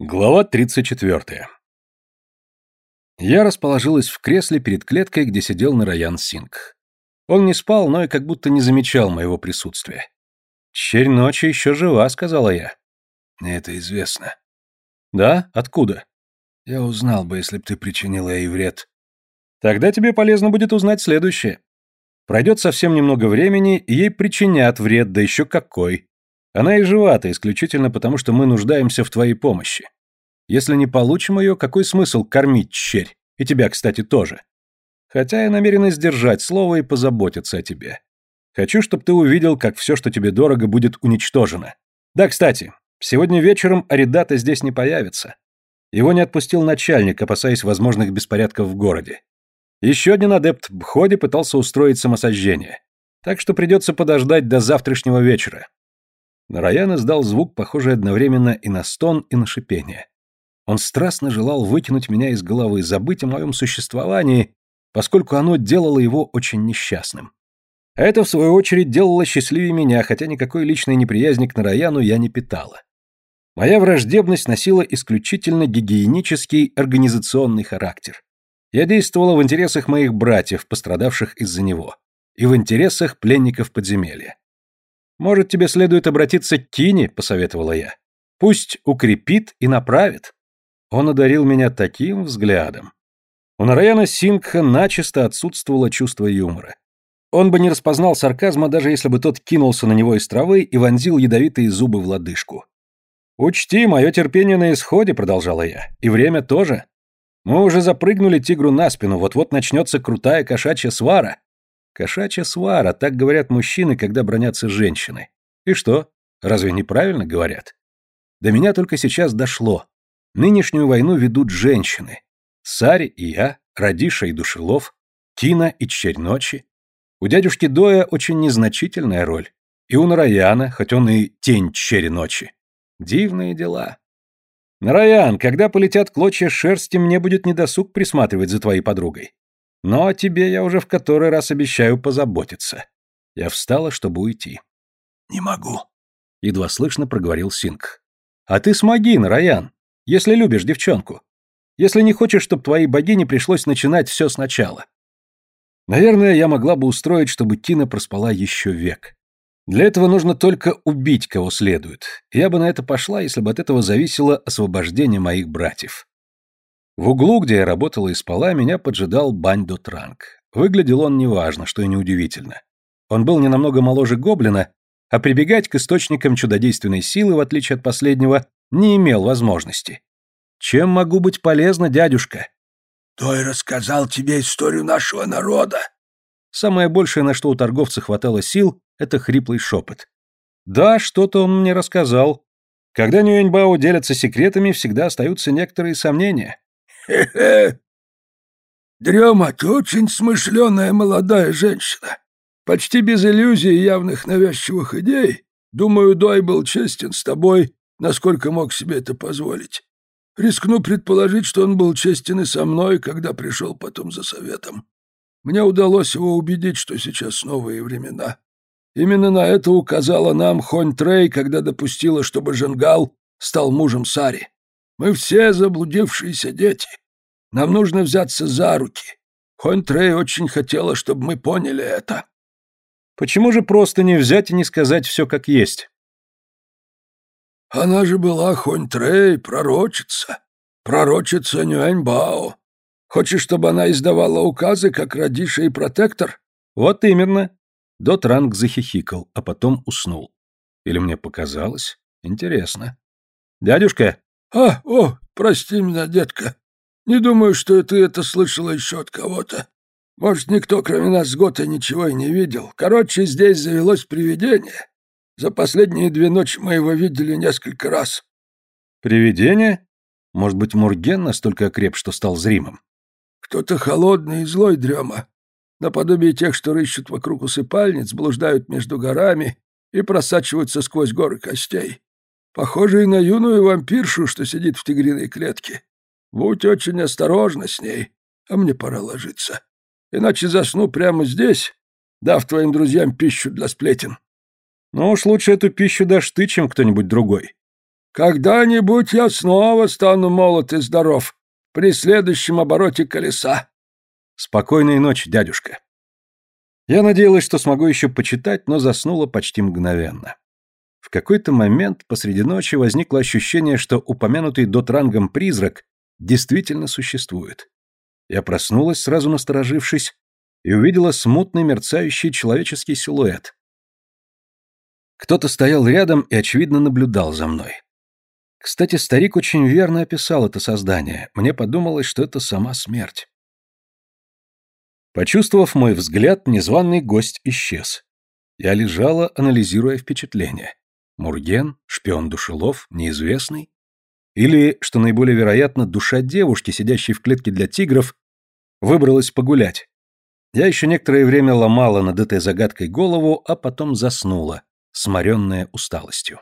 Глава 34. Я расположилась в кресле перед клеткой, где сидел Нараян Синг. Он не спал, но и как будто не замечал моего присутствия. «Черь ночи еще жива», — сказала я. «Мне это известно». «Да? Откуда?» «Я узнал бы, если б ты причинила ей вред». «Тогда тебе полезно будет узнать следующее. Пройдет совсем немного времени, и ей причинят вред, да еще какой. Она и жива-то исключительно потому, что мы нуждаемся в твоей помощи. Если не получим ее, какой смысл кормить черь? И тебя, кстати, тоже. Хотя я намерена сдержать слово и позаботиться о тебе. Хочу, чтобы ты увидел, как все, что тебе дорого, будет уничтожено. Да, кстати, сегодня вечером Аридата здесь не появится. Его не отпустил начальник, опасаясь возможных беспорядков в городе. Еще один адепт Бходи пытался устроить самосожжение. Так что придется подождать до завтрашнего вечера. Нараян издал звук, похожий одновременно и на стон, и на шипение. Он страстно желал выкинуть меня из головы, забыть о моем существовании, поскольку оно делало его очень несчастным. А это, в свою очередь, делало счастливее меня, хотя никакой личной неприязни к Нараяну я не питала. Моя враждебность носила исключительно гигиенический организационный характер. Я действовала в интересах моих братьев, пострадавших из-за него, и в интересах пленников подземелья. «Может, тебе следует обратиться к Тине?» — посоветовала я. «Пусть укрепит и направит». Он одарил меня таким взглядом. У Нараяна Сингха начисто отсутствовало чувство юмора. Он бы не распознал сарказма, даже если бы тот кинулся на него из травы и вонзил ядовитые зубы в лодыжку. «Учти, мое терпение на исходе», — продолжала я, — «и время тоже. Мы уже запрыгнули тигру на спину, вот-вот начнется крутая кошачья свара. Кошачья свара, так говорят мужчины, когда бронятся женщины. И что? Разве неправильно говорят? До меня только сейчас дошло. Нынешнюю войну ведут женщины. Сари и я, Радиша и Душелов, Тина и Черь ночи. У дядюшки Доя очень незначительная роль. И у Нараяна, хоть он и тень Черри ночи. Дивные дела. Нараян, когда полетят клочья шерсти, мне будет недосуг присматривать за твоей подругой. Но о тебе я уже в который раз обещаю позаботиться. Я встала, чтобы уйти. Не могу. Едва слышно проговорил Синг. А ты смоги, Нараян, если любишь девчонку. Если не хочешь, чтобы твоей богине пришлось начинать все сначала. Наверное, я могла бы устроить, чтобы Тина проспала еще век. Для этого нужно только убить кого следует. Я бы на это пошла, если бы от этого зависело освобождение моих братьев. В углу, где я работала и спала, меня поджидал Баньдо Транк. Выглядел он неважно, что и неудивительно. Он был не намного моложе гоблина, а прибегать к источникам чудодейственной силы, в отличие от последнего, не имел возможности. «Чем могу быть полезна, дядюшка?» «Той рассказал тебе историю нашего народа». Самое большее, на что у торговца хватало сил, это хриплый шепот. «Да, что-то он мне рассказал. Когда Нюэньбао делятся секретами, всегда остаются некоторые сомнения. Хе-хе. Дрема, ты очень смышленая молодая женщина. Почти без иллюзий и явных навязчивых идей. Думаю, Дой был честен с тобой, насколько мог себе это позволить. Рискну предположить, что он был честен и со мной, когда пришел потом за советом. Мне удалось его убедить, что сейчас новые времена. Именно на это указала нам Хонь Трей, когда допустила, чтобы Женгал стал мужем Сари. Мы все заблудившиеся дети. Нам нужно взяться за руки. Хонтрей очень хотела, чтобы мы поняли это. Почему же просто не взять и не сказать все как есть? Она же была Хонтрей, пророчица. Пророчица Нюэньбао. Хочешь, чтобы она издавала указы, как Радиша и Протектор? Вот именно. Дотранг захихикал, а потом уснул. Или мне показалось? Интересно. Дядюшка, «А, о, прости меня, детка. Не думаю, что ты это слышала еще от кого-то. Может, никто, кроме нас с Готой, ничего и не видел. Короче, здесь завелось привидение. За последние две ночи мы его видели несколько раз». «Привидение? Может быть, Мурген настолько окреп, что стал зримым?» «Кто-то холодный и злой дрема. Наподобие тех, что рыщут вокруг усыпальниц, блуждают между горами и просачиваются сквозь горы костей. Похожий на юную вампиршу, что сидит в тигриной клетке. Будь очень осторожна с ней, а мне пора ложиться. Иначе засну прямо здесь, дав твоим друзьям пищу для сплетен. Ну уж лучше эту пищу дашь ты, чем кто-нибудь другой. Когда-нибудь я снова стану молод и здоров при следующем обороте колеса. Спокойной ночи, дядюшка. Я надеялась, что смогу еще почитать, но заснула почти мгновенно. В какой-то момент посреди ночи возникло ощущение, что упомянутый дотрангом призрак действительно существует. Я проснулась, сразу насторожившись, и увидела смутный мерцающий человеческий силуэт. Кто-то стоял рядом и, очевидно, наблюдал за мной. Кстати, старик очень верно описал это создание. Мне подумалось, что это сама смерть. Почувствовав мой взгляд, незваный гость исчез. Я лежала, анализируя впечатления. Мурген, шпион-душелов, неизвестный? Или, что наиболее вероятно, душа девушки, сидящей в клетке для тигров, выбралась погулять. Я еще некоторое время ломала над этой загадкой голову, а потом заснула, сморенная усталостью.